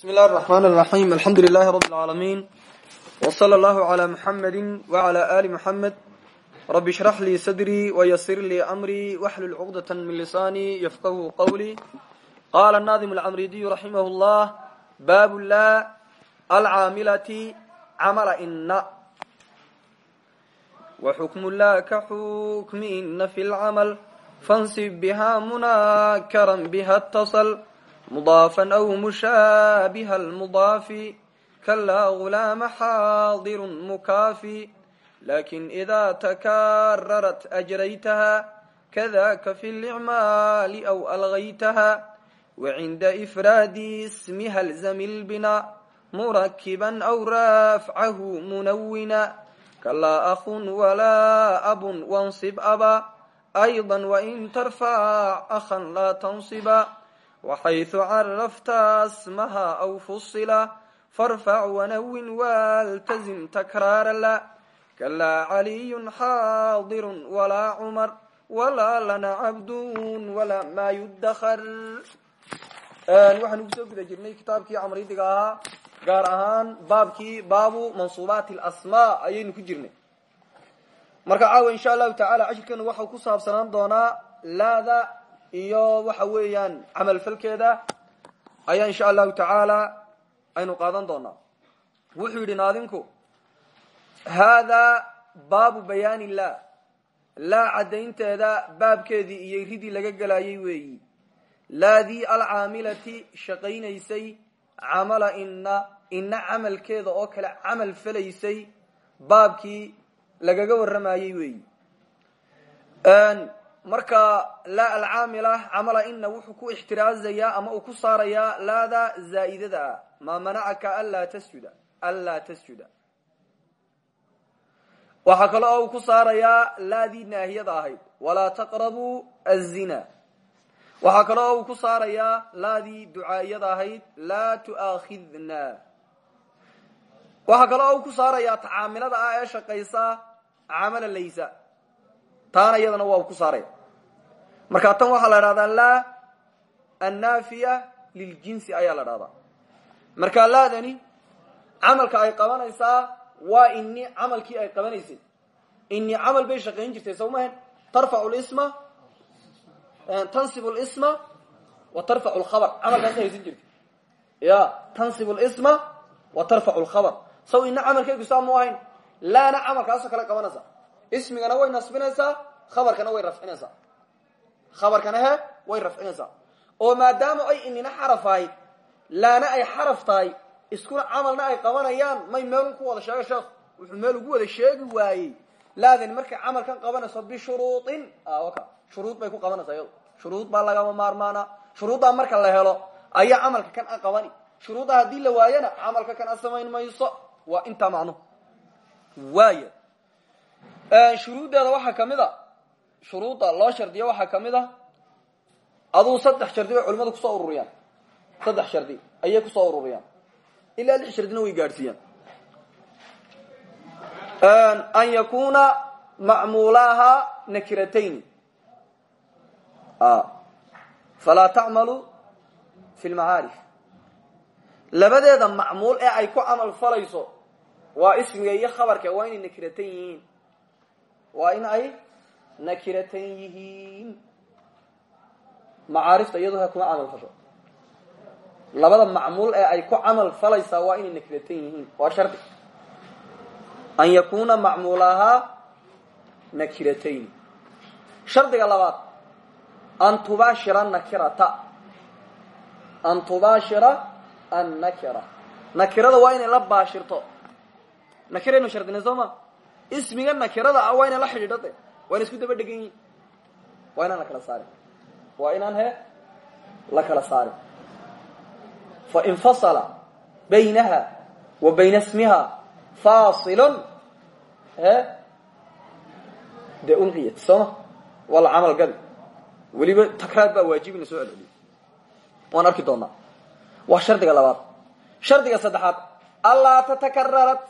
بسم الله الرحمن الرحيم الحمد لله رب العالمين وصلى الله على محمد وعلى آل محمد رب اشرح لي صدري ويسر لي أمري واحلل عقدة من لساني يفقه قولي قال الناظم العمريدي رحمه الله باب لا العاملة عمل إن وحكم لا كحكم إن في العمل فانصب بها مناكرا بها اتصل mudaafan aw mushaabiha almudaafi kalaa gulaama xaadirun mukaafi laakin idaa takaararat ajraytaha kadaaka fi licmaali aw algaytaha wacinda ifraadi ismiha lzami lbina murakiban aw raafcahu munawina kalaa akhun walaa abun wansib aba ayda wain tarfac akhan laa tansiba waxayثu carafta asmaha aw fusila farfac wanawin waaltazim takraara la kalaa caliyu xaadiru walaa cumar walaa lana cabdun walaa maa yudakar waxaan ku soo guda jirnay kitaabkii camridiga ahaa gaar ahaan baabkii baabu mansuubaati alasmaa ayaynu ku jirnay marka caawa insha allahu tacaala cashirkeenu waxau ku saabsanaan doonaa laada iyo waxa weeyaan camalfalkeeda ayaa insha allahu tacaala aynu qaadan doonaa. Wuxuu yidhi naadinku haadaa baabu bayaani laa laa caddaynteeda baabkeedii iyo ridii laga gelayay weeyi. Laadii alcaamilati shaqaynaysay camala ina ina camalkeeda oo kale camal falaysay baabkii lagaga warramayey weeyi marka laa alcaamila camala ina wuxuu ku ixtiraazayaa ama uu ku saarayaa laada zaa'idada. Ah maa manacaka anlaa tasjuda anlaa tasjuda. Waxaa kale uu ku saarayaa laadii naahiyada ahayd. Walaa taqrabuu azina waxaa kale oo uu ku saarayaa laadii ducaa'iyada ahayd. Laa tu'aakhidna waxaa kale uu ku saarayaa tacaamilada ah ee shaqaysa camala laysa taana iyadana waa ku saaraya marka tan waxaa la dhahdaa laa annaafiya liljinsi ayaa la dhahdaa marka laadani camalka ay qabanaysaa waa ini camalkii ay qabanaysay ini camal bay shaqayn jirtay soo mahan tarfacu lisma tansibu lisma wa tarfacu lkhabar camalkaas haysan jirtay. Ya tansibu lisma wa tarfacu lkhabar saw ina camalkaygu saa mu ahayn? Laana camalkaasoo kale qabanaysa ismigana way nasbinaysaa khabarkana way rafcinaysaa. Khabarkana he way rafcinaysaa. Oo maadaama ay inina xaraf ahayd laana ay xaraf tahay iskuna camalna ay qabanayaan may meelun ku wada sheega sheekh? Wuxuu meel ugu wada sheegi waayey. Laadani markay camalkan qabanayso bishuruuin ka shuruud bay ku qabanaysaa iyado shuruud baa lagama maarmaana. Shuruuddaa marka la helo ayaa camalka kan a qabani. Shuruudda haddii la waayana camalka kan a samayn mayso. Waa intaa macnuhu waaya shuruuddeeda waxaa ka mid a shuruudda loo shardiyo waxaa ka mid a aduu saddex shardi bay culimadu ku soo ururiyaan. Saddex shardi ayay ku soo ururiyaan. Ilaa lix shardina way gaadhsiiyaan. An yakuna macmuulaaha nakiratayn. Falaa tacmalu fi lmacaarif labadeeda macmuul ee ay ku camal falayso waa ismiga iyo khabarka waa inay nakiratan waa in ay nakiratan yihiin. Macaarifta iyadoo kuma camal fasho. Labada macmuul ee ay ku camal falaysaa waa inay nakiratan yihiin. Waa shardi. An yakuna macmuulahaa nakiratayn shardiga labaad. An tubaashira nakirata. An tubaashira annakira nakirada waa inay la baashirto. Nakiraynu shardinay soo ma ismiga nakirada ah waa inaan la xidhiidho de waa ina isku daba dhegan yihiin waa inaan la kala saarin waa inaan he la kala saarin fa infasala baynaha wa bayna ismiha fasilun he dee unqiyat sooma waa la camal gabi weliba takraar baa waajib in la soo celceliyo. Waan arki doonaa. Waa shardiga labaad. Shardiga saddexaad allaa tatakararat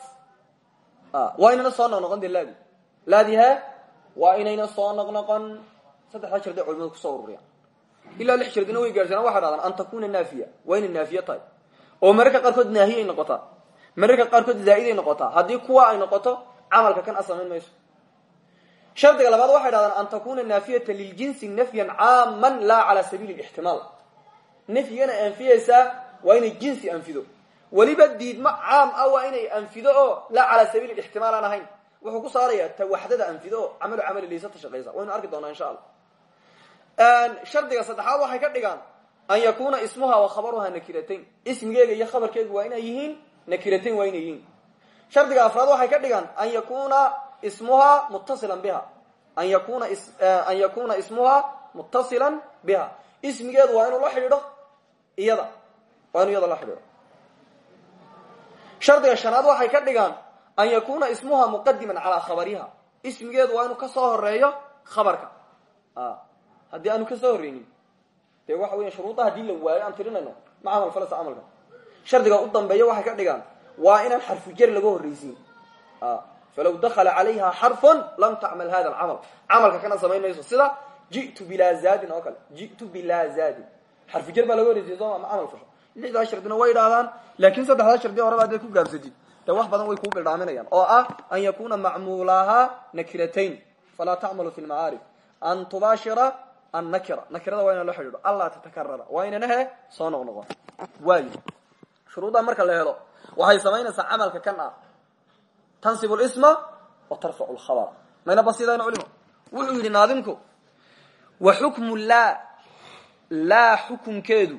waa inayna soo noqnoqon de laadi. Laadi he waa inayna soo noqnoqon. Saddexda shardi culimadu ku soo ururiyaan ilaa lix shardina way gaarsanaan waxay dhahdaan an takuna naafiya. Waa inay naafiye tahay. Oo mararka qaarkood naahiyay noqotaa. Mararka qaarkood zaa'iday noqotaa. Haddii kuwa ay noqoto camalka kan a samayn mayso. Shardiga labaad waxay dhahdaan an takuna naafiyata liljinsi nafyan caaman laa cala sabiili lixtimaal nafyigana anfiyeysaa waa inay jinsi anfido weliba diidmo caam ah waa inay anfido oo laa cala sabiili ixtimaal aan ahayn. Wuxuu ku saarayaa ta waxdada anfido oo camalu camali laysata shaqaysa. Waynu arki doonaa insha allah. Shardiga saddexaad waxay ka dhigaan an yakuna ismuha wa khabaruha nakiratayn ismigeega iyo khabarkeegu waa inay yihiin nakiratayn waa inay yihiin. Shardiga afraad waxay ka dhigaan an yakuna ismuha muttasilan biha. An yakuna an yakuna ismuha muttasilan biha. Ismigeedu waa inuu la xidhiidho iyada. Waa inuu iyada la xidhiidho shardiga shanaad waxay ka dhigaan an yakuna ismuha muqadiman calaa khabariha. Ismigeedu waa inuu ka soo horeeyo khabarka. Haddii aanu ka soo horeynin dee waxa weya shuruuda haddii la waayo aan tirinayno ma camal falasa camalka. U dambeeya waxay ka dhigaan waa inaan xarfu jar laga horreysiin. Falaw dakala calayha xarfun lam tacmal hada alcamal. Camalka kana samayn mayso sida ji'tu bilaa zaadin oo kale ji'tu zaadin. Xarfu jar baa laga horreysiya sooma ma camal lixdaa shardina way idhaahdaan laakin saddexdaa shardi horaba haddaad ku gaabsatid dee wax badan way kuu bildhaaminayaan oo ah an yakuna macmuulaha nakiratayn falaa tacmalu fi lmacaarif an tubaashira annakira nakirada waa inaan la xidhiidho. Allaa tatakarara. Waa inana he soo noq noqon. Waayo shuruuddaa marka la helo waxay samaynaysaa camalka kan ah. Tansib lisma wa tarfacu lkhabar mayna basidayn culimo. Wuxuu yidhi naadimku wa xukmu laa laa xukunkeedu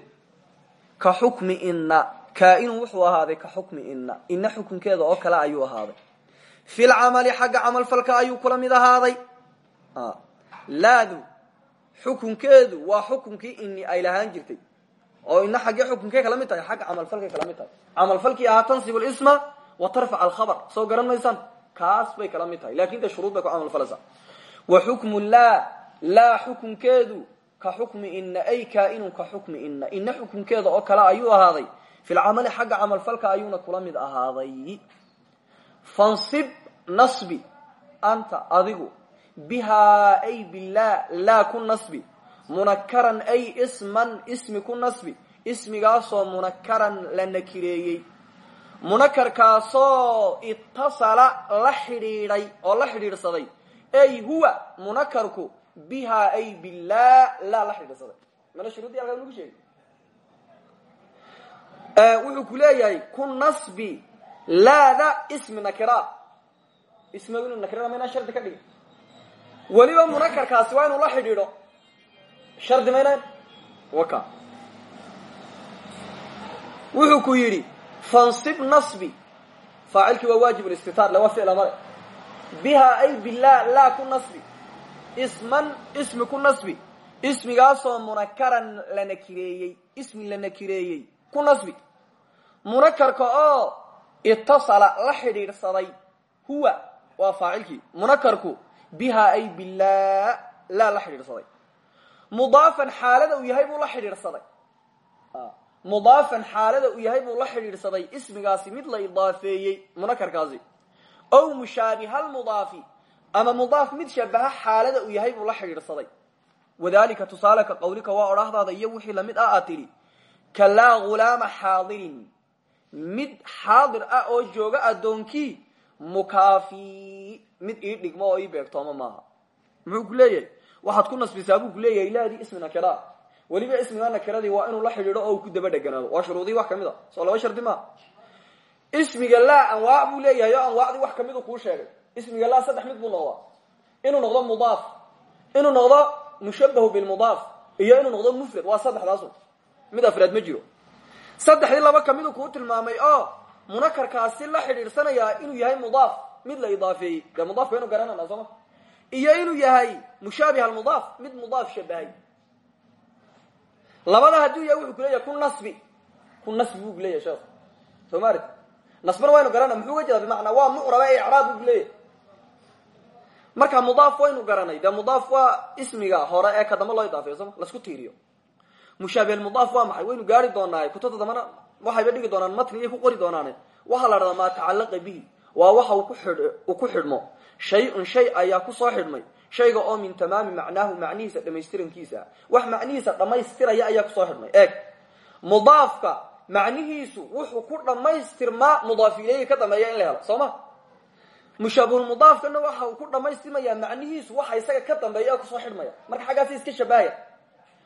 ka xukmi inna. Kaa-inu wuxuu ahaaday ka xukmi inna. Inna xukunkeeda oo kale ayuu ahaaday. Fi lcamali xagga camalfalka ayuu kula mid ahaaday. Laadu xukunkeedu waa xukunkii ini ay lahaan jirtay. Oo ina xaggee xukunkay kala mid tahay xagga camalfalkay kala mid tahay. Camalfalkii ahaa tansib lisma wa tarfac alkhabar. Soo garan maysaan? Kaas bay kala mid tahay. Lakin de shuruud bay ku camalfalaysaa wa xukmu laa. Laa xukunkeedu ka xukmi ina ay kaainun ka xukmi ina ina xukunkeeda oo kale ayuu ahaaday. Fi lcamali xagga camalfalka ayuuna kula mid ahaaday. Fansib nasbi anta adigu. Bihaa ay bilaa laa ku nasbi. Munakaran ay isman ismi ku nasbi. Ismigaasoo munakaran la nakireeyey. Munakarkaasoo itasala la xidhiidhay oo la xidhiidhsaday. Ay huwa munakarku bihaa ay bilaa laa la xidhiidhsaday mana shuruudii alkaa lagu sheegay wuxuu ku leeyahay ku nasbi laada ismi nakira ismigu inu nakirada maynaa shardi ka dhigin weliba munakarkaasi waa inuu la xidhiidho. Shardi maynan waka. Wuxuu ku yidhi fansib nasbi. Faacilkii waa waajib listitaar le waa ficla male. Bihaa ay bilaa laa ku nasbi isman ismi ku nasbi. Ismigaasoo munakaran la nakireeyey ismi la nakireeyey ku nasbi. Munakarka oo itasala la xidhiidhsaday huwa waa faacilkii. Munakarku bihaa ay bilaa laa la xidhiidhsaday. Mudaafan xaalada uu yahay buu la xidhiidhsaday. Mudaafan xaalada uu yahay buu la xidhiidhsaday. Ismigaasi mid la idaafeeyey munakarkaasi. Ow mushaabihalmudaafi ama mudaaf mid shabaha xaalada uu yahay buu la xidhiidhsaday. Wadalika tusaale ka qawlika waa odhahdaada iyo wixii la mid ah aad tidhi ka laa ghulaama xaadirin. Mid xaadir ah oo jooga addoonkii mukaafi. Mid ii dhigmo oo ii beegtooma maaha. Muxuu ku leeyahay? Waxaad ku nasbisaa buu ku leeyahay laadii ismi nakira. Weliba ismiga nakiradii waa inuu la xidhiidho oo uu ku daba dheganaado waa shuruudii wax ka mid a soo laba shardi maa ismiga laa anwaac buu leeyahay oo anwaacdii wax ka mid u kuu sheegay. Ismiga laa saddex mid buu noqdaa. Inuu noqdo mudaaf. Inuu noqdo mushabahu bilmudaaf iyo inuu noqdo mufrad. Waa saddexdaasu. Mid afraad ma jiro. Saddexdii laba kamidu kuu tilmaamay oo munakarkaasi la xidhiidhsanayaa inuu yahay mudaaf. Mid la idaafeeyey. Dee mudaafka inu garanana sooma iyo inuu yahay mushaabih almudaaf mid mudaaf shabahay labada hadduu yahay wuxuu kuleeyahay ku nasbi. Ku nasbi buu kuleyahay sheekh soo arid nasbana waynu garana muxuu uga jeeda bimacnaa waa mucraba ee icraab buu kuleeyahay marka mudaaf waynu garanay dee mudaaf waa ismiga hore ee ka dambe loo idaafeeyo sooma lasku tiiriyo. Mushaabih almudaaf waa maxay? Waynu gaari doonaa kutubta dambana waxayba dhigi doonaan matnigay ku qori doonaane waxaa la dhahdaa maa tacalaqa bihi waa waxa uu ku xidhmo. Shay-un shay ayaa ku soo xidhmay. Shayga oo min tamaami macnaahu macnihiisa dhamaystirankiisa wax macnihiisa dhammaystiraya ayaa ku soo xidhmay. Eeg. Mudaafka macnihiisu wuxuu ku dhammaystirmaa mudaaf ileyhi ka dambeeya in la helo soo ma? Mushabahulmudaafkana waxa uu ku dhamaystirmaya macnihiisu waxa isaga ka dambeeya ku soo xidhmaya. Marka xaggaasi iska shabahaya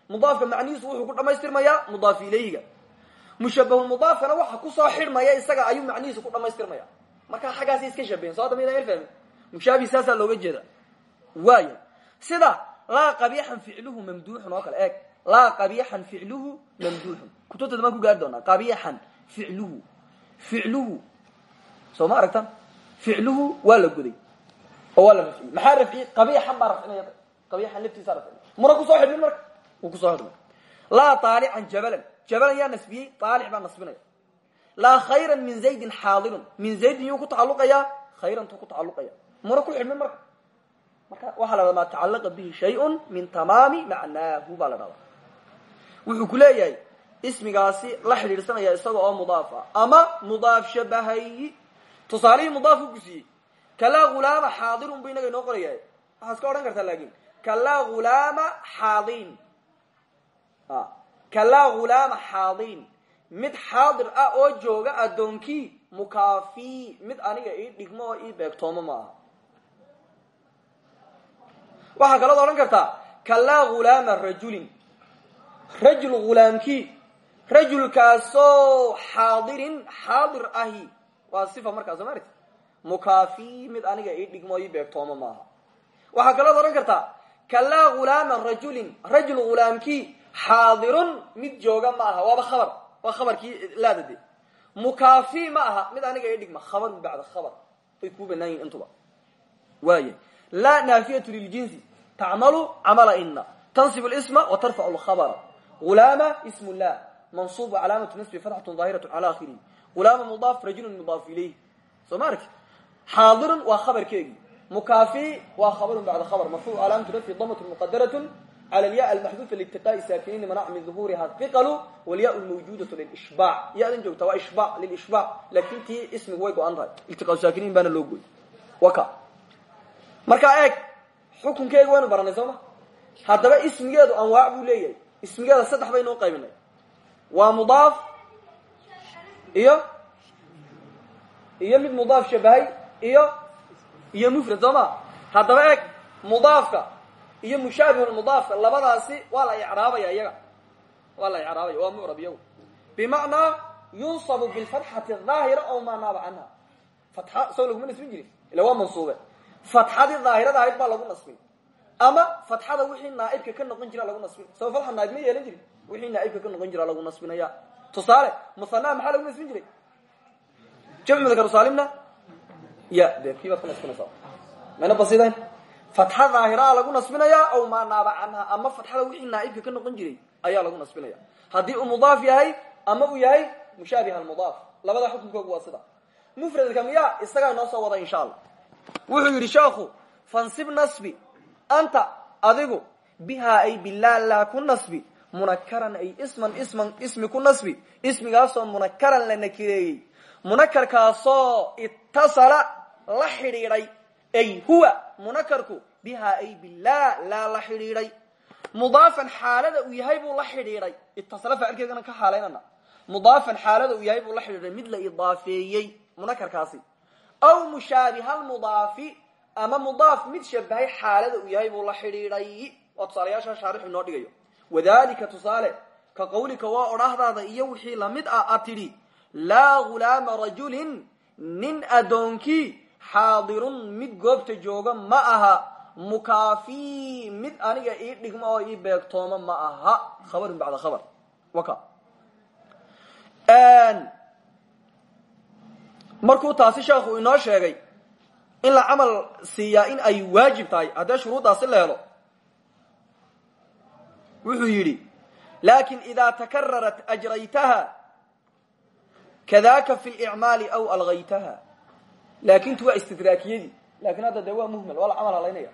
mudaafka macnihiisu wuxuu ku dhamaystirmayaa mudaaf ileyhiga mushabahulmudaafkana waxa ku soo xidhmaya isaga ayuu macnihiisu ku dhamaystirmaya marka xaggaasi iska shabahen soo hadda maydaan fahmin. Mushaabi saasaa looga jeeda. Waaya sida laa qabixan ficluhu mamduuxun oo kale eeg laa qabixan ficluhu mamduuxun. Kutubtada maan ku gaari doonaa? Qabixan ficluhu. Ficluhu. Soo ma aragtan ficluhu waa la goday. Oo waa la rafciyey. Maxaa rafciyey? Qabiixan baa rafcinaya qabiixan laftiisa rafcinaya muna ku soo xidhmin marka? Wuu ku soo xidhmay. Laa taalican jabalan. Jabalan yaa nasbiyey taalic baa nasbinaya. Laa khayran min zaydin xaadirun min zaydin yuu ku tacaluqayaa khayrantuu ku tacaluqaya muna ku xidhmin marka? Marka waxaa la dhahdaa maa tacalaqa bihi shayun min tamaami macnaahu baa la dhahdaa wuxuu ku leeyahay ismigaasi la xidhiidhsanaya isaga oo mudaafa ama mudaaf shabahay tusaalihii mudaaf u kusiiyey kalaa hulaama xaadirun bu inaga inoo qorayahay. Waxaa iska odhan kartaa laakin kalaa hulaama xaadin. Kalaa hulaama xaadin. Mid xaadir ah oo jooga addoonkii mukaafi. Mid aniga ii dhigmo oo ii beegtoomo ma aha. Waxaa kalood odhan kartaa kalaa hulaama rajulin rajul hulaamkii rajulkaasoo xaadirin xaadir ahi. Waa sifa markaas soo maarti mukaafi mid aniga ii dhigmo ii beegtoomo maaha. Waxaa kalood odhan kartaa kalaa hulaama rajulin rajul hulaamkii xaadirun mid jooga ma aha. Waaba khabar waa khabarkii laadade mukaafi ma aha mid aniga ii dhigma. Khabarun bacda khabar. Way kuu banaan yihiin intuba. Waaya laa naafiyatu liljinsi tacmalu camala ina tansib hulaama ismu lah mansuub calaamatu nasbi fatxatu daahiratu cala akhirihi hulaama mudaaf rajulun mudaaf ilayh soo ma arki xaadirun waa khabarkeegii mukaafi waa khabarun bacda khabr marfuuc calaamatu nafyi damatu muqadaratun cala lya almaxduufa liitiqaa'i saakiniini manac min duhuuriha hiqalu walya lmawjuudatu lilishbac yadan joogta waa ishbac lilishbac laakin tii ismigu way go-an tahay iltiqaa saakiniin baana loo goy waka markaa eeg xukunkeega waynu baranay soo ma haddaba ismigeedu anwaac buu leeyahay ismigeeda saddex baynu u qaybinay. Waa mudaaf iyo iyo mid mudaaf shabahay iyo iyo mufrad soo ma? Haddaba eeg mudaafka iyo mushaabihulmudaafka labadaasi waa la icraabaya iyaga. Waa la icraabaya waa mucrab iyagu. Bimacnaa yunsabu bilfatxati daahira ow maa naaba canha. Fatxa soo laguma nasbin jirin ila waa mansuube. Fatxadii daahirada ahayd baa lagu nasbin ama fatxada wixii naaibka ka noqon jira lagu nasbin. Saba fatxa naaib ma yeelan jirin. Wixii naaibka ka noqon jira lagu nasbinaya. Tusaale musanaa maxaa lagu nasbin jiray? Jamcu mudakar saalimna? Ya de kii baad ku nasbinaysaa mayna basidayn fatxa daahiraa lagu nasbinayaa aw maa naaba canha ama fatxada wixii naaibka ka noqon jiray ayaa lagu nasbinaya. Haddii uu mudaaf yahay ama uu yahay mushaabiha almudaaf. Labada xukunkoogu waa sida. Mufradka miya isagaa inoo soo wada insha allah. Wuxuu yidhi sheekhu fansib nasbi anta adigu bihaa ay bilaalaa ku nasbi munakaran ay isman isman ismi ku nasbi ismigaasoo munakaran la nakireeyey munakarkaasoo itasala la xidhiidhay ay huwa munakarku bihaa ay bilaa laa la xidhiidhay. Mudaafan xaalada uu yahay buu la xidhiidhay. Itasala faacilkeedana ka xaalaynana. Mudaafan xaalada uu yahay buu la xidhiidhay mid la idaafeeyey munakarkaasi aw mushaabihalmudaafi ama mudaaf mid shabahay xaalada uu yahay buu la xidhiidhay. Waa tusaalayaasha shaarixu inoo dhigayo. Wadalika tusaale ka qawlika waa odhaahdaada iyo wixii la mid ah aad tidhi laa ghulaama rajulin nin addoonkii xaadirun mid goobta jooga ma aha mukaafi mid aniga ii dhigmo oo ii beegtooma ma aha. Khabarun bacda khabar. Waka markuu taasi sheekhu inoo sheegay in la camal siiyaa in ay waajib tahay haddee shuruuddaasi la helo. Wuxuu yidhi laakiin ida takararat ajraytaha kadaka fi licmaali aw algaytaha laakintu waa istidraakiyadii laakiin hadda dee muhmal waa la camal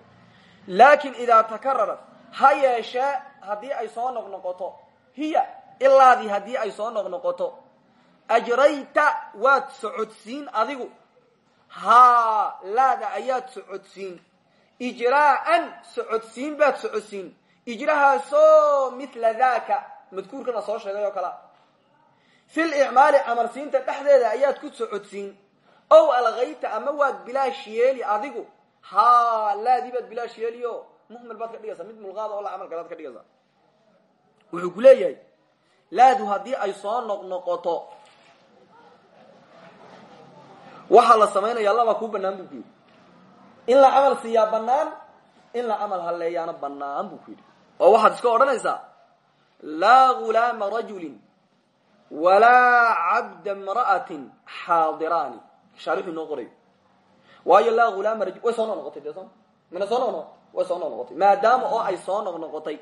laakiin idaa takararat ha yeeshee haddii ay soo noqnoqoto hiya ilaadii haddii ay soo noqnoqoto ajrayta waad socodsiin adigu haa laada ayaad socodsiin. Ijraa'an socodsiin baad socodsiin. Ijrahaasoo mithla daka madkuurkana soo sheegay oo kalea fil icmaali camalsiinta dhexdeeda ayaad ku socodsiin. Ow alkayta ama waad bilaash yeeli adigu. Ha laadii baad bilaash yeeliyo muhmil baad ka dhigaysaa mid mulqaada oo la camal galaad ka dhigaysaa. Wuxuu ku leeyahay laadu haddii ay soo noqnoqoto waxaa la samaynaya laba kuu banaan buu ku in la camal siiyaa banaan in la camal halleeyaana banaan buu ku oo waxaad iska odhanaysaa? Laa gulaama rajulin walaa cabda mra'atin xaadiraani. Shaarixu inoo qorayo waayo laa ulaama rajul way soo noqnoqotay de soo. Soo noqnoqo way soo noqnoqotay. Maadaama oo ay soo noqnoqotay.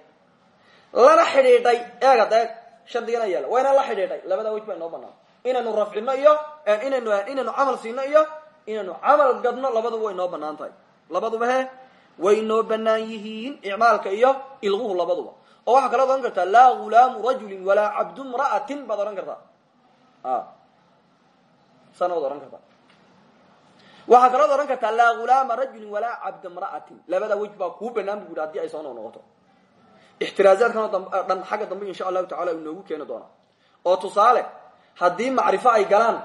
Lana xidhiidhay. Eega deeg shardigana yaalla wayna la xidhiidhay? Labada wej baa inoo banaan inaynu rafcino iyo inaynu camal siino iyo inaynu camal gadno labaduba way inoo bannaan tahay. Labaduba he way inoo banaan yihiin icmaalka iyo ilquhu labaduba. Oo waxaa kaloo ohan kartaa laa gulaamu rajulin walaa cabdu mra'atin baad odhan kartaa sana waad odhan kartaa waxaa kalood odhan kartaa laa gulaama rajulin walaa cabda mra'atin labada wej baa kuu banaan ay soo noqnoqoto. Ixtiraazaadkan oo dhan xagga dambe insha allahu tacala inoogu keeni doonaa. Oo tusaale haddii macrifo ay galaan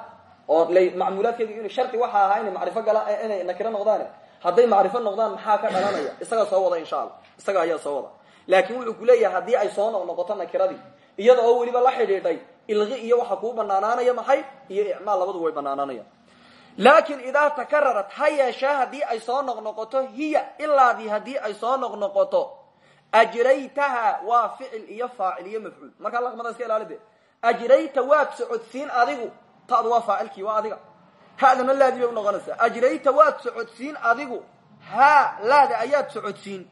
oo macmuulaadkeedu in shardi waxa ahaa inay macrifo galaan inay nakiro noqdaan. Hadday macrifo noqdaan maxaa ka dhalanaya? Isagaa soo wada insha allah. Isaga ayaa soo wada. Laakiin wuxuu ku leeyahay haddii ay soo noqnoqoto nakiradii iyada oo weliba la xidhiidhay ilqi iyo waxa kuu banaanaanaya maxay iyo icmaal labadu way banaanaanayaan laakiin idaa takararat ha yeeshaa haddii ay soo noqnoqoto hiya ilaadii haddii ay soo noqnoqoto ajraytaha waa ficil iyo faacil iyo mafcuul. Markaa laqmada iska ilaali de ajrayta waad socodsiin adigu ta'du waa faacilkii waa adiga. Hadana laadii bay unoqonaysaa ajrayta waad socodsiin adigu. Ha laada ayaad socodsiin.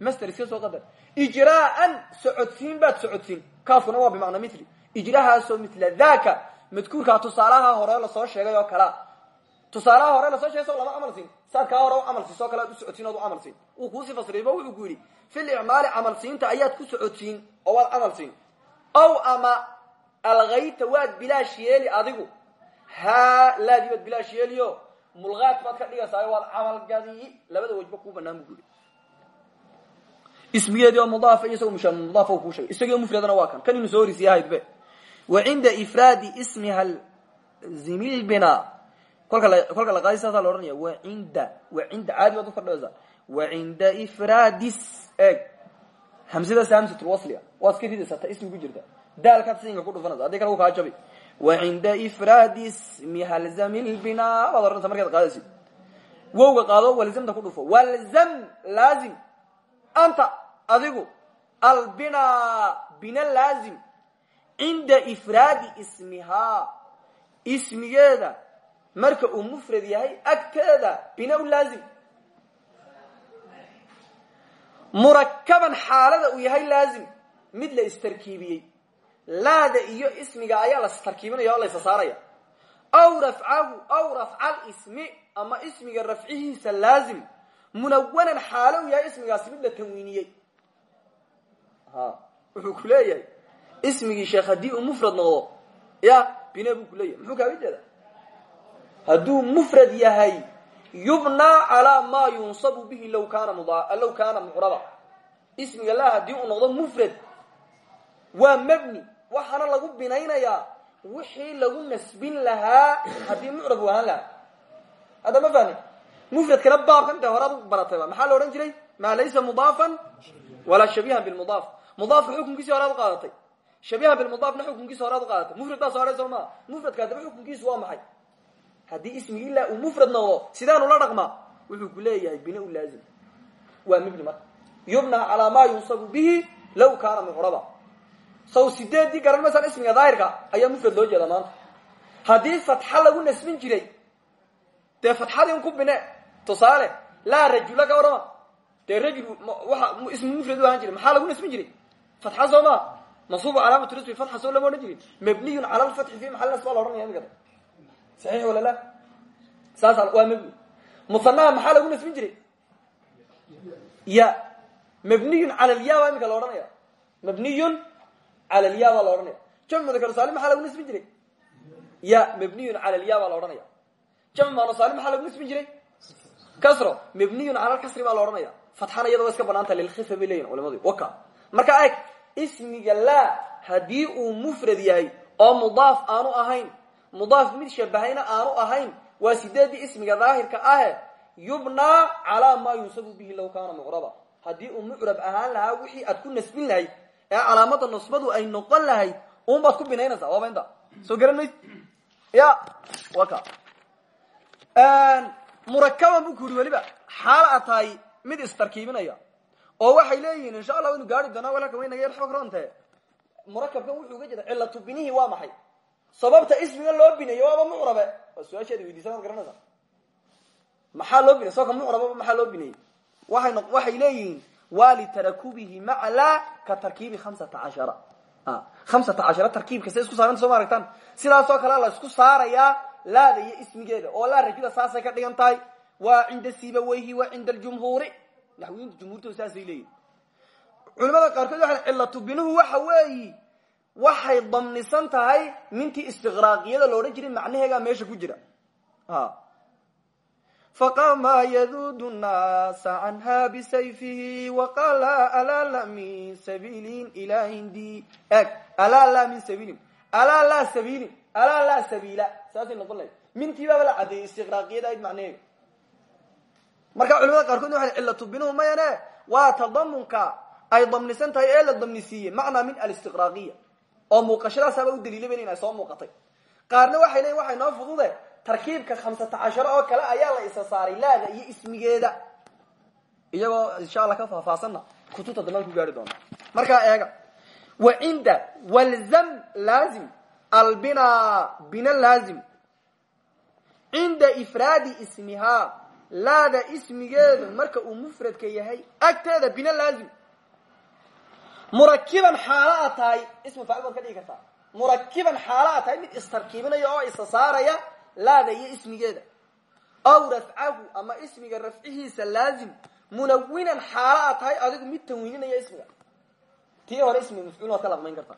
Master iska soo qadar. Ijraaan socodsiin baad socodsiin. Kaafkuna waa bimacnaa mili ijrahaasoo mila daka madkuurkaa tusaalaha hore la soo sheegay oo kalea tusaalaha hore la soo sheegay so lama camal siin. Saad hore u camal siiso o kale ad u socodsiin ood u camal siin. Wuu kuusii fasirayba wuxuu ku yidhi fil icmaali camal siinta ayaad ku socodsiin oo waad camal siin. Ow ama algayta waad bilaash yeeli adigu haa laadii baad bilaash yeeliyo mulqaad baad ka dhigaysaa waad camalgadi labada wejba kuu banaan bu yidhi. Ismigeedii oo mudaafa iyo isagoo mushaa mudaaf kuu mufradana waa kan. Kan inu soo horisiya haydbe wa cinda ifraadi ismiha zimilbina kolka kolka la qaadi saasaa la ohanaya wa cinda wa cinda caadi baad ukordhigaysaa wa cinda ifraadis eeg. Hamsadaas hamsatulwaslia waad iska ridaysaa ta ismi ku jirta. Daalkaad siinka ku dhufanaysa haddii kale u kaa wa cinda ifraadi ismiha lzamilbina baad ohanaysa markaad qaadaysid wowga qaado walzamta ku dhufo walzam laazim anta adigu albina bina laazim cinda ifraadi ismihaa ismigeeda marka uu mufrad yahay agteeda bina u laazim murakaban xaalada yahay laazim mid la istarkiibiyey laada iyo ismiga ayaa la istarkiibinaya oo la isa saaraya. Aw rafcahu aw rafca lismi ama ismiga rafcihiisa laazim. Munawanan xaalo uu yahay ismigaasi mid la tanwiiniyey. Wuxuu ku leeyahay ismigii sheekh haddii uu mufrad noqdo ya bina buu ku leeyahay. Muxuu kaaga jeeda hadduu mufrad yahay yubnaa calaa maa yunsabu bihi law kaana law kaana mucraba. Ismiga la haddii uu noqdo mufrad waa mabni waxaana lagu binaynayaa wixii lagu nasbin lahaa haddii mucrab u ahaan lahaa. Hadda ma fahni mufradkana baabkan inta horaad u baratayba maxaa la odhan jiray? Maa laysa mudaafan walaa shabihan bilmudaaf mudaafka xukunkiisi horaad u qaadatay. Shabihan bilmudaafna xukunkiisa horaad u qaadatay. Mufrad baa hadhay soo maa mufradka haddaba xukunkiisu waa maxay? Haddii ismigi ilaa uu mufrad noqdo sidaanu la dhaqmaa wuxuu ku leeyahay bina u laazim. Waa mibni marka. Yubna calaa maa yunsabu bihi law kaana mucraba saw sideedii garan masal ismiga daahirka ayaa mufrad loo jeeda maanta. Haddii fatxa lagu nasbin jiray dee fatxadii un ku bine tusaale laa rajula ka warama dee rajul waa ismi mufrad u ahaan maxaa lagu nasbin jiray? Fatxa soo maa mansuubu calaamatu nasbi fatxa soo lama odhan jirin mabniyun cala lfatxi fi maxal nasba la ohanaya imika saxiix wala la saasa waa mabni. Musanaha maxaa lagu nasbin jiray? Ya mabniyun cala lya baa imika la odhanaya mabniyun cala lya baa la odhanaya. Jamcu mudakar saalim maxaa lagu nasbin jiray? Ya mabniyun cala lya baa la odhanaya. Jamcu muannas saalim maxaa lagu nasbin jiray? Kasro mabniyun cala lkasri baa la odhanaya. Fatxana iyada wa iska marka eg ismiga laa haddii uu mufrad yahay oo mudaaf aanu ahayn mudaaf mid shabahayna aanu ahayn waa sideedii ismiga daahirka ahe yubnaa calaa maa yunsabu bihi law kaana mucraba. Haddii uu mucrab ahaan lahaa wixii ee calaamada nasbadu ay noqon lahayd un baad ku binaynaysaa waaba inta soo garan ya wa ka. Murakaban bu ku yidhi weliba xaal a tahay mid istarkiibinaya oo waxay leeyihiin insha allah waynu gaari doonaa walaalka waynaga yar xoog roonte. Wuxuu uga jeeda cilatu binihi waa maxay? Sababta ismiga loo bineeyo waaba mucrabe. Waa su'aasheeda weydiisa maad garanaysa maxaa loo binay soo ka mucrababa maxaa loo bineeyey waay waxay leeyihiin waa litarakubihi maca la ka tarkiibi hamsata cashara hamsata cashara tarkiibka say isku saaranta soo ma aragtaan sidaasoo kale la isku saarayaa laada iyo ismigeeda oo laa rajula saasay ka dhigan tahay. Waa cinda sibaweyhi wa cinda aljumhuuri. Naxwiyinta jumhuurtooda saasay leeyihiin culimada qaarkood waa cilatu binuhu waxa weeyi waxay damnisan tahay mintii istiqraaqiyada lo odhan jiray macnaheegaa meesha ku jira faqama yaduudu nnaasa canha bisayfihi waqala alaa la min sabiilin ilaa hindi eg alaa laa min sabiilin alaa laa sabiilin alaa laa sabiila saasay noqon lahayd mintii baaba la cadeeyey istiqraaqiyada ayd macnaheega marka culimada qaarkood waa cilatu binuhu mayane waa tadamunka ay damnisan tahay ee la damnisiiyey macnaa min alistiqraaqiya oo muuqashadaasaaba u daliilaba in ay soo muuqatay qaarna waxay leeyiin waxay noo fudude tarkiibka khamsata casharo oo kale ayaa la isa saaray laada iyo ismigeeda. Iyagoo insha allah ka faahfaahsanna kutubta dambaan ku gaari doona. Markaa eega wa cinda walzam laazim albina bina laazim. Cinda ifraadi ismihaa laada ismigeedu marka uu mufradka yahay agteeda bina laazim. Murakiban xaalo a tahay ismu faacil baad ka dhigi kartaa. Murakiban xaalo a tahay mid istarkiibinaya oo laada iyo ismigeeda. Aw rafcahu ama ismiga rafcihiisa laazim munawinan xaalo a tahay adigu mid tanwiininaya ismiga. Tii hore ismiga mafcuul waad ka laqmayn kartaa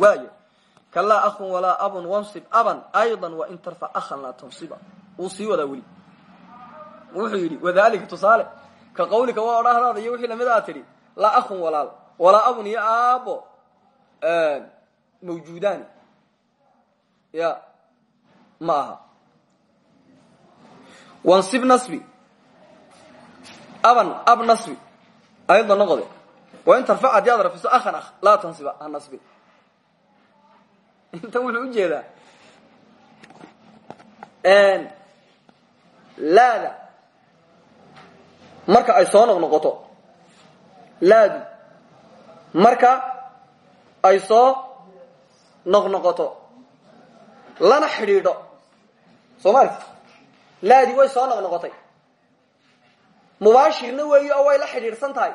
waayo kalaa ahun walaa abun wansib aban ayضa wain tarfac ahan laa tansiba. Wuu sii wadaa weli. Wuxuu yidhi wadalika tusaale ka qawlika waa odhahdaada iyo wixii la mid aa tidhi laa ahun walaal walaa abun iyo aabo mawjuudaani. Ya ma aha wansib nasbi. Aban ab nasbi. Ayada noqode waa in tarfac haddii aad rafiso ahan ah laa tansiba ha nasbi. Intan wuxuu u jeedaa laada. Marka ay soo noqnoqoto laadu. Marka ay soo noqnoqoto lana xidhiidho soo ma arki laadii way soo noqnoqotay mubaashirna weeyi oo way la xidhiidhsan tahay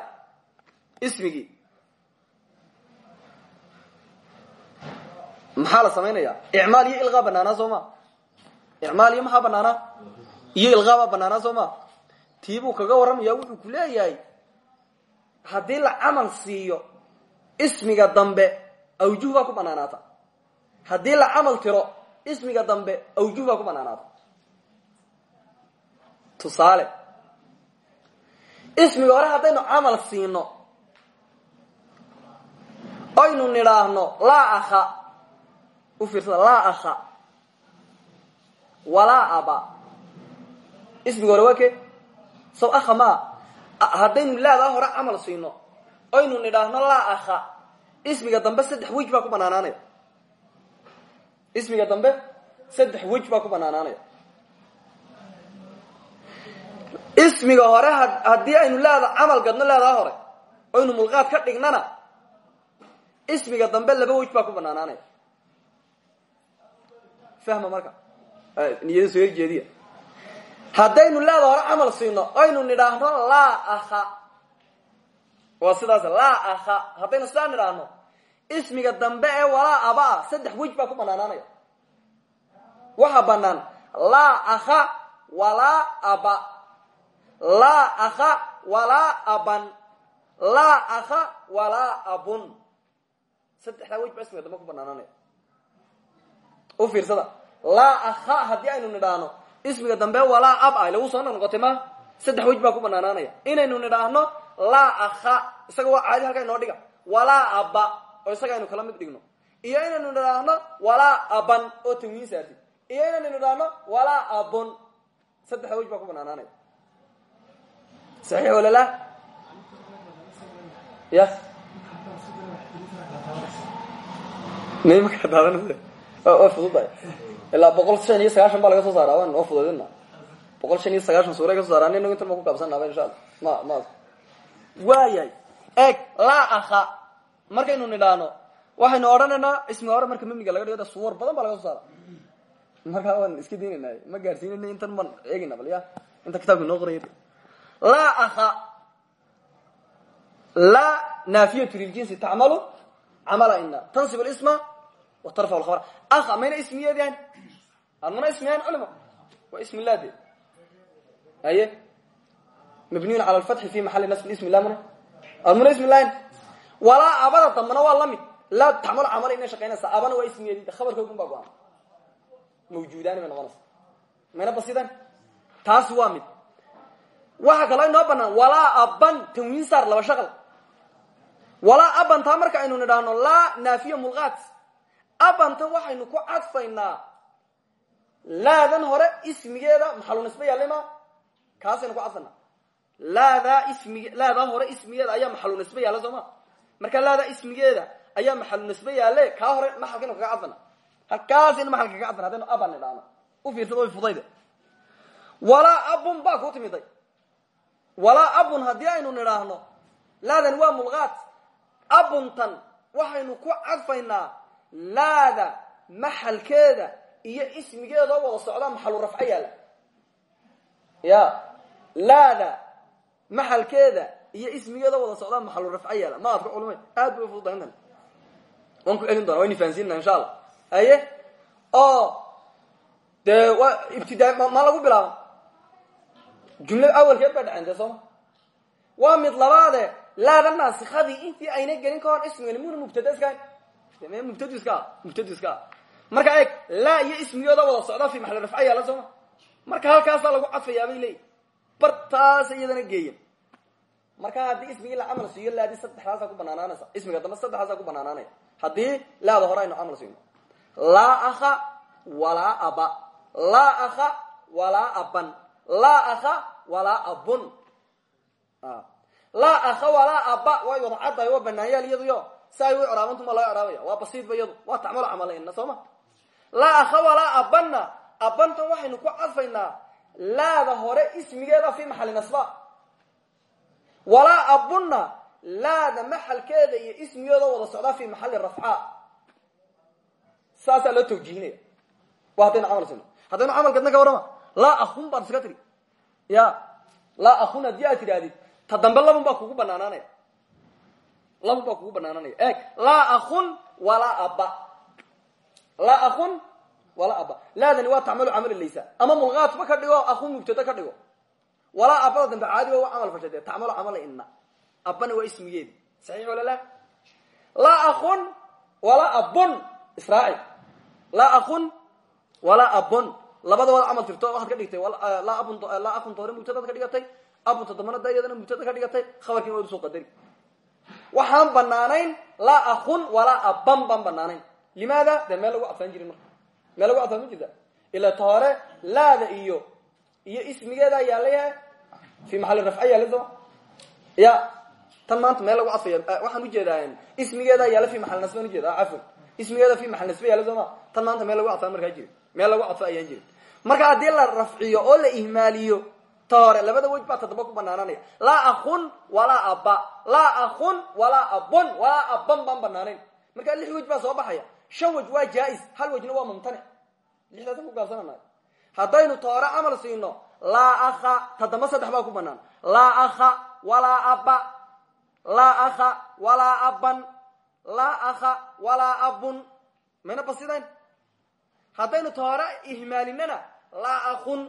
ismigii. Maxaa la samaynaya icmaal iyo ilqaa banaanaa soo ma? Iyo maxaa banaanaa iyo ilqaabaa banaanaa soo ma? Kaga warramaya wuxuu ku leeyahay haddii la camal siiyo ismiga dambe awjuh baa ku banaanaata haddii la camal tiro ismiga dambe awjuh baa ku banaanaata tusaale ismiga hore haddaynu camal siino aynu nidhaahno laa akha u fiirsada laa akha walaa aba. Ismiga hore waa ke saw akha maa haddaynu laadaa hore camal siino aynu nidhaahno laa akha ismiga dambe saddex wej baa ku banaanaanaya ismiga dambe saddex wej baa ku banaanaanaya. Ismiga hore haddii aynu laada camal gadno laadaa hore aynu mulqaad ka dhignana ismiga dambe laba wej baa ku banaanaanaya. Fahma marka? Niyada soo horjeediya haddaynu laada hore camal siino aynu nidhaahno laa akha. Waa sidaas laa akha. Haddaynu sidaa nidhaahno ismiga dambe ee walaa aba ah saddex wej baa ku banaanaanaya waxaa banaan laa akha walaa aba. Laa akha walaa aban. Laa akha walaa abun. Saddexdaa wej baa ismiga dambe ku banaanaanaya u fiirsada. Laa akha haddii aynu nidhaahno ismiga dambe walaa ab ah lagu soo noqnoqotay ma? Saddex wej baa ku banaanaanaya inaynu nidhaahno laa akha isaga waa caadi halkaa inoo dhiga. Walaa aba oo isaga aynu kala mid dhigno. Iyo inaynu nidhaahno walaa aban oo tanwiin saartid iyo inaynu nidhaahno walaa abun. Saddexda wej baa ku banaanaanaya. Saxiix walala ya waa fududahay ilaa boqol shan iyo sagaashan baa laga soo saara waan oo fududina boqol shan iyo sagaashan suura ka soo saara inagu intan ma ku gaabsanaba insha alla ma ma waayahay eeg laa akha markaynu nidhaahno waxaynu odhanaynaa ismiga hore marka mimiga laga dhigo suwar badan baa laga soo saara markaa waan iska daynayna ma gaadhsiinayna intan baan eegayna bal ya inta kitabka inoo qoraya laa akha laa naafiyatu liljinsi tacmalu camala ina tansib alisma wa tarfac alkhabr akha mayna ismiyeedyahan admana ismiyahan culima waa ismi llah de haye mabniyun cala alfatxi fi maxali nasb ismi lah muna admana ismi lahin walaa abada dambana waa la mid laa tacmalu camala ina shaqaynaysa abana waa ismiyeedi khabarkoodun baa go-an. Mawjuudaani bay noqonaysa mayna basidan taasi waa mid. Waxaa kaloo inoo banaan walaa aban tanwiin saar laba shaqal. Walaa abantaa marka aynu nidhaahno laa naafiya mulqaat. Abantan waxaynu ku cadfaynaa. Laadan hore ismigeeda maxalu nisbe yaallay ma? Kaasaynu ku cadfaynaa. Laadaa ismige laadaa hore ismigeeda ayaa maxalu nisbe yaalla soo ma marka laadaa ismigeeda ayaa maxalu nisbe yaalle kaa hore maxalkaynu kaga cadfana halkaasaynu maxalka kaga cadfana hadaynu aban nidhaahno u fiirsado fudayde. Walaa abun baa ku timiday walaa abun haddii aynu nidhaahno laadan waa mulqaat abuntan waxaynu ku cadfaynaa laada maxalkeeda iyo ismigeedoo wada socda maxalu rafco yaalla ya laada maxalkeeda iyo ismigeedoo wada socda maxalu rafco yaalla ma adka culumay aad bay ufududahay intan waan ku celin doona waynu fahansiinana insha allah haye oo dee waa ibtidaa ma lagu bilaabo. Jumla awalkeed bay dhaceen dee sooma? Waa mid labaade laada naasikadii intii ayna gelin ka hor ismigani muna mubtada iska ah mubtadu marka eeg laa iyo ismigooda wada socda fi maxal rafca yaalla sooma? Marka halkaasaa lagu cadfayaa bay leeyihi bartaasa iyadana geeyan marka haddii ismigii la camal siiyo laadii saddexdaasaa ku banaanaanaysa ismiga dambe saddexdaasaa ku banaanaanaya haddii laada hore aynu camal siino. Laa akha walaa aba. Laa akha walaa aban. Laa akha walaa abun. Laa akha walaa aba. Way wada caddahay waa banaanyaal iyaduyo si ay u icraabantu ma loo waa basiidba iyadu. Waa tacmalo camalina soo ma? Laa walaa abanna. Abantan waxaynu ku cadfaynaa. Laada hore ismigeeda fi maxali nasba walaa abunna laada maxalkeeda iyo ismigeeda wada socdaa fi maxali rafca. Saasaa loo tawjiihinaya wa haddaynu camal sino haddaynu camalkeedna ka warrama? Laa akun baad iska tiri. Ya laa akun haddii aad tidhaahdid ta dambe labun baa kugu banaanaanaya labun baa kugu banaananaya eeg laa akun walaa aba laa akun walaa aba laadani waa tacmalu camala laysa. Ama mulqaatba ka walaa abada dambe caadiba waa camal fasha dee tacmalu camala ina abana waa ismigeedi saxiix wala la laa akun walaa abun israaci laa akun walaa abun labada wada camal tirto waxaad ka dhigtay. Abun laa akun toore mubtadaad ka dhigatay. Abunta dambana da iyadana mubtada ka dhigatay. Khabarkiina waad u soo qadari. Waxaan banaanayn laa akun walaa aban baan banaanayn limaada? Dee meel lagu adfaan jirin marka. Meel lagu adfaan iyo ismigeedaa yaalayaha fi maxali rafca yaalla soo ya tan maanta meel lagu cadfaya waxaan u jeedaa ismigeedaa yaalla fi maxal nasbaan ujeeda cafwan ismigeeda fi maxal nasbe yaalla soo ma? Tan maanta meel lagu cadfaa markaa jirin meel lagu cadfo ayaan jirin marka haddii la rafciyo oo la ihmaaliyo ta labada wej baa toddoba ku banaananaya laa akun walaa aba laa akun walaa abun walaa aban baan banaanayn markaa lix wej baa soo baxaya. Shan wej waa jaa-is hal wejna waa mumtanic. Lixdaasaan ku gaabsanana haddaynu toore camal siino laa akha ta damba saddex baa ku banaan laa akha walaa aba laa akha walaa aban laa akha walaa abun mayna basidayn haddaynu toore ihmaalinana laa akun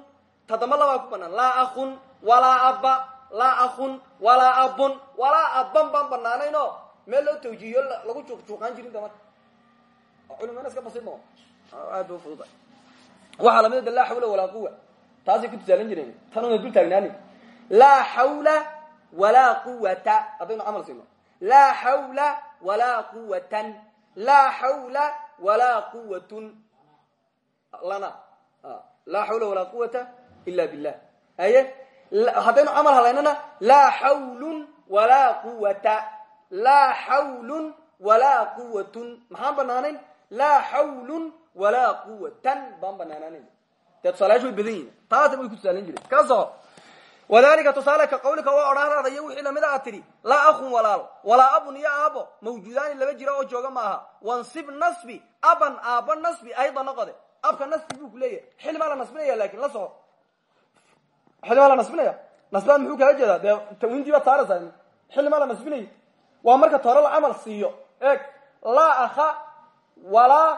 ta damba labaa ku banaan laa akun walaa aba laa akun walaa abun walaa aban baan banaanayn oo meel loo tawjiihiyo lagu juuqjuuqaan jirin damar culimana iska basid no aad waxaa la mid laa xawla walaa quwa taasay ku tusaalan jireen. Tan una dul taagnaani. Laa xawla walaa quwata haddaynu camal siino laa xawla walaa quwatan laa xawla walaa quwatun lana. Laa xawla walaa quwata ila billah. Aye haddaynu camal halaynana laa xawlun walaa quwata laa xawlun walaa quwatun maxaan banaanayn? Laa walaa quwatan baan banaanaanayn dee tusaalayaashu way badan yihiin taasa way ku tusaalan jireen ka soco wadalika tusaale ka qawlika waa odhaahdaada iyo wixii la mid a tidhi laa akhun walaal walaa abun iyo aabo mawjuudaani laba jira oo jooga maaha wansib nasbi aban aabo nasbi ayda noqode abka nasbi buu ku leeyahay xili maa la nasbinaya laakiin la soco xili maa la nasbinaya nasbaan muxuu kala jeedaa dee tawiintii baad saaraysaa xili maa la nasbinaya waa marka tore la camal siiyo eeg laa akha walaa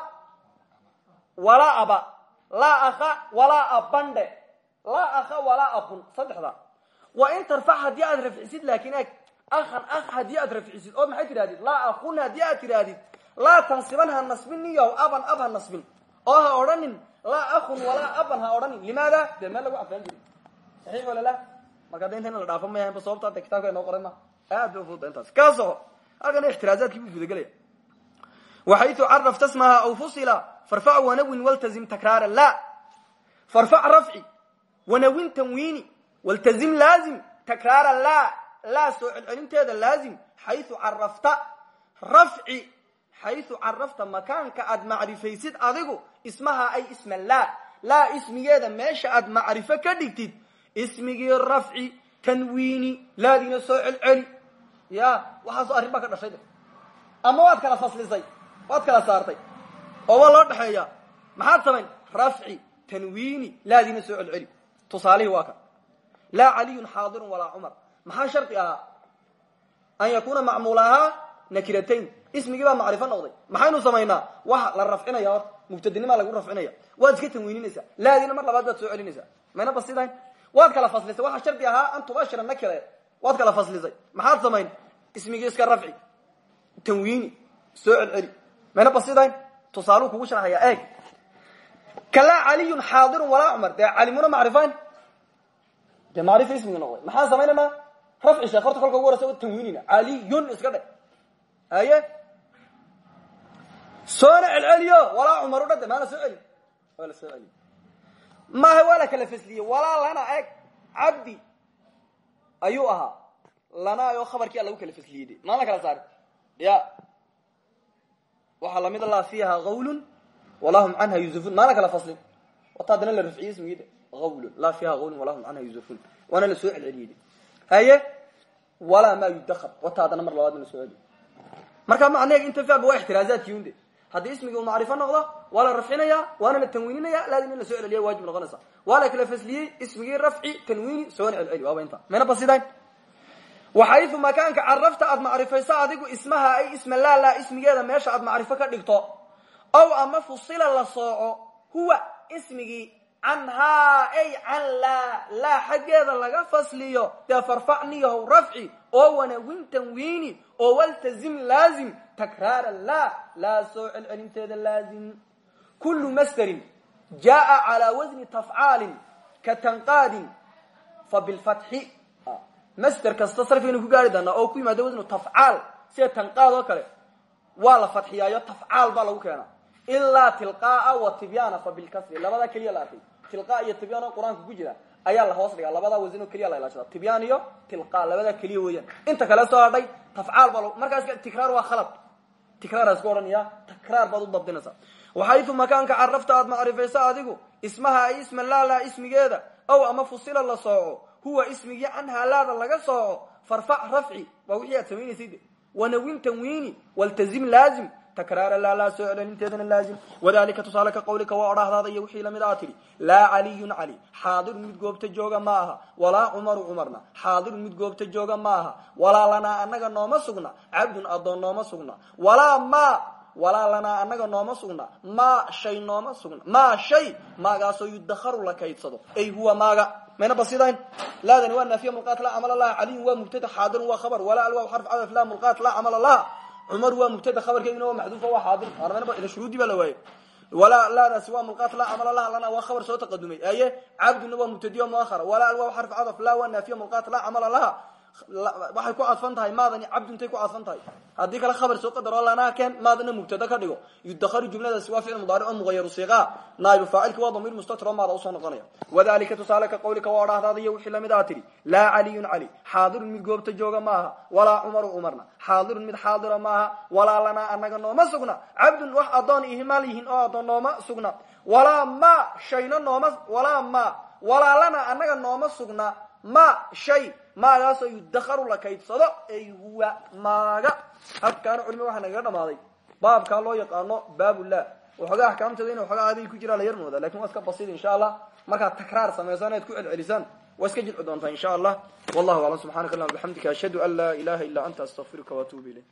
walaa aba laa akha walaa abandhe laa akha walaa abun saddexda. Waa in tarfac haddii aad rafcisid laakin eeg akhan akh haddii aad rafcisid oo maxay tidhahdid? Laa akhun haddii aad tidhaahdid laa tansiban ha nasbin iyo aban ab ha nasbin. Oo ha odhanin laa akhun walaa aban ha odhanin. Limaada? Dee meel lagu afaan jiri saxiix wala la? Marka da inta in la dhaafo maya ba sababta de kitabka inoo qoray ma. Aad bay ufududa intaas kaasoo halkan ixtiraazaadkii buu gudagelaya waxaytu carafta smaha aw fusila farfac wanawin waltazim takraara la farfac rafci wanawin tanwiini waltazim laazim takraara la laa soo celcelinteeda laazim xayu carafta rafci xayu carafta makaanka aad macrifaysid adigu ismaha ay isma laa laa ismigeeda meesha aad macrifo ka dhigtid ismigii rafci tanwiini laadiina soo celceli ya waxaasoo arrin baa ka dhashay ama waad kala waad kala saartay. Oo waa loo dhexeeya maxaad samayn? Rafci tanwiini laadiina soo celceli. Tusaalihii waa kan laa caliyun xaadirun walaa cumar. Maxaa shardi ahaa? An yakuuna macmuulahaa nakiratayn. Ismigii baa noqday. Maxaynu samaynaa? Waxa la rafcinaya horta lagu rafcinaya. Waad iska tanwiininaysaa. Laadiina mar labaad baad soo celinaysaa. Basidayn waad kala faslisay. Waxaa shardi ahaa an tubashira nakire. Waad kala faslisay. Maxaad samayn? Ismigii rafci. Tanwiini soo celceli mayna basidayn tusaaluu kugu sharxaya eeg kalaa caliyun xaadirun walaa cumar. Dee calimuna macrifayn dee macrifa ismigi noqday. Maxaan samaynaynaa rafci sheekh horta kolka ugu horeysa tanwiinina. Caliyun iska dhe aye soona celceliyo walaa cumar u dhade maana soo celi waa la soo celi maaha waa la kala fasliyey walaa lana eeg. Cabdi ayuu ahaa. Lana oo khabarkii a lagu kala fasliyey de maan la kala saari ya waxaa la mid laa fiiha qawlun walahum canha yuzafun maana kala faslin. Wata haddana la rafciye ismigii de awlun laa fiiha qawlun walahum canha yuzafun waana la soo celceliyey de haye walaa maa yudakar wata haddana mar labaad la soo celiy marka macneeg inta faaba waa ixtiraazaadkii unde haddii ismigi uu macrifo noqdo waa la rafcinaya waana la tanwiininaya laadin in la soo celceliya waajib noqonaysa. Waa la kala fasliyey ismigii rafci tanwiini soona celceli waaba inta mayna basidayn waxaytu makaanka carafta aad macrifayso adigu ismaha ay isma laala ismigeeda meesha aad macrifo ka dhigto. Ow ama fusila la sooco huwa ismigii canhaa ay can laa laa xaggeeda laga fasliyo. Dee farfacniyahow rafci oo wanawin tanwiini oo waltazim laazim takraara laa laa soo celcelinteeda laazim. Kullu masderin jaaa calaa wasni tafcaalin ka tanqaadin fa bilfatxi masder kasta sarfigaynu ku gaari doonaa oo ku yimaado wasnu tafcaal sida tanqaad oo kale waa la fadxiyaayo tafcaal baa lagu keenaa. Ilaa tilqaaa wa tibyaana fa bilkasri labadaa keliya la arkay. Tilqa iyo tibyaan oo qur'aanka ku jira ayaa la hoos dhigaa. Labadaa wasinoo keliya la ilaashada tibyaan iyo tilqa labadaa keliya weeyaan. Inta kale soo hadhay tafcaal baa markaas tikraar waa khalad. Tikraar isku odhanaya takraar baad u dabdinaysaa. Waxaytu makaanka carafta aad macrifayso adigu ismaha ay isma laala ismigeeda ama fusila la sooco huwa ismigii canhaa laada laga sooco farfac rafci. Waa wixii aad samaynaysayd wanawin tanwiini waltazim laazim. Takraara laa laa soo celelinteedana laazim. Wadalika tusaale ka qawlika waa odhaahdaada iyo wixii la mid aa tidhi. Laa caliyun cali xaadirun mid goobta jooga ma aha. Walaa cumaru cumarna xaadirun mid goobta jooga ma aha. Walaa lanaa anaga nooma sugna. Cabdun adoon nooma sugna. Walaa ma walaa lanaa anaga nooma sugna. Maa shay nooma sugna. Maa shay maagaasoo yudakharu la kaydsado. Ay huwa maaga mayna basidayn laadani waa naafiya mulqaat laa camal laha caliyun waa mubtada xaadirun waa khabar. Walaa alwaa xarf cadaf laa mulqaat laa camal laha cumar waa mubtada khabarkeedina waa maxduufa waa xaadir. Ila shuruudii baa la waayey walaa laadaasi waa mulqaat laa camal laha lana waa khabar soo taqadumay. Aye cabduna waa mubtadiyo muahara walaa alwaa xarf cadaf laa. Waa naafiya mulqaat laa camal laha waxay ku cadfan tahay maadani cabduntay ku cadfan tahay. Haddii kale khabar soo qadaro lanaa keen maadana mubtada ka dhigo. Yudakharu jumladaasi waa ficil mudaaric mugayaru siiqa naa'ibu faacilki waa damiir mustatiro maada u soo noqonaya. Wadalika tusaale ka qawlika waa odhahdaada iyo wixii la mid aa tidhi laa caliyun cali xaadirun mid goobta jooga maaha walaa cumaru cumarna xaadirun mid xaadira maaha walaa lanaa anaga nooma sugna. Cabdun wax adoon ihimaal yihiin oo adoon nooma sugna. Walaa ma shayna nooma walaa ma walaa lana anaga nooma sugna ma shay maagaasoo yudakharu la kaydsado ee huwa maaga. Halkaana culima waxaa nagaga dhamaaday. Baabkaa loo yaqaano baabullah. Waxoogaa axkaamteeda in waxoogaa aday ku jiraa la yar mooda laakiin waa iska basid insha allah. Markaad takraar samaysaan ead ku celcelisaan waa iska jilci doontaa insha allah. Wallahu aclam subxanaka allahuma bixamdika ashhadu an laa ilaha illa anta astaqfiruka waatuubu ilayk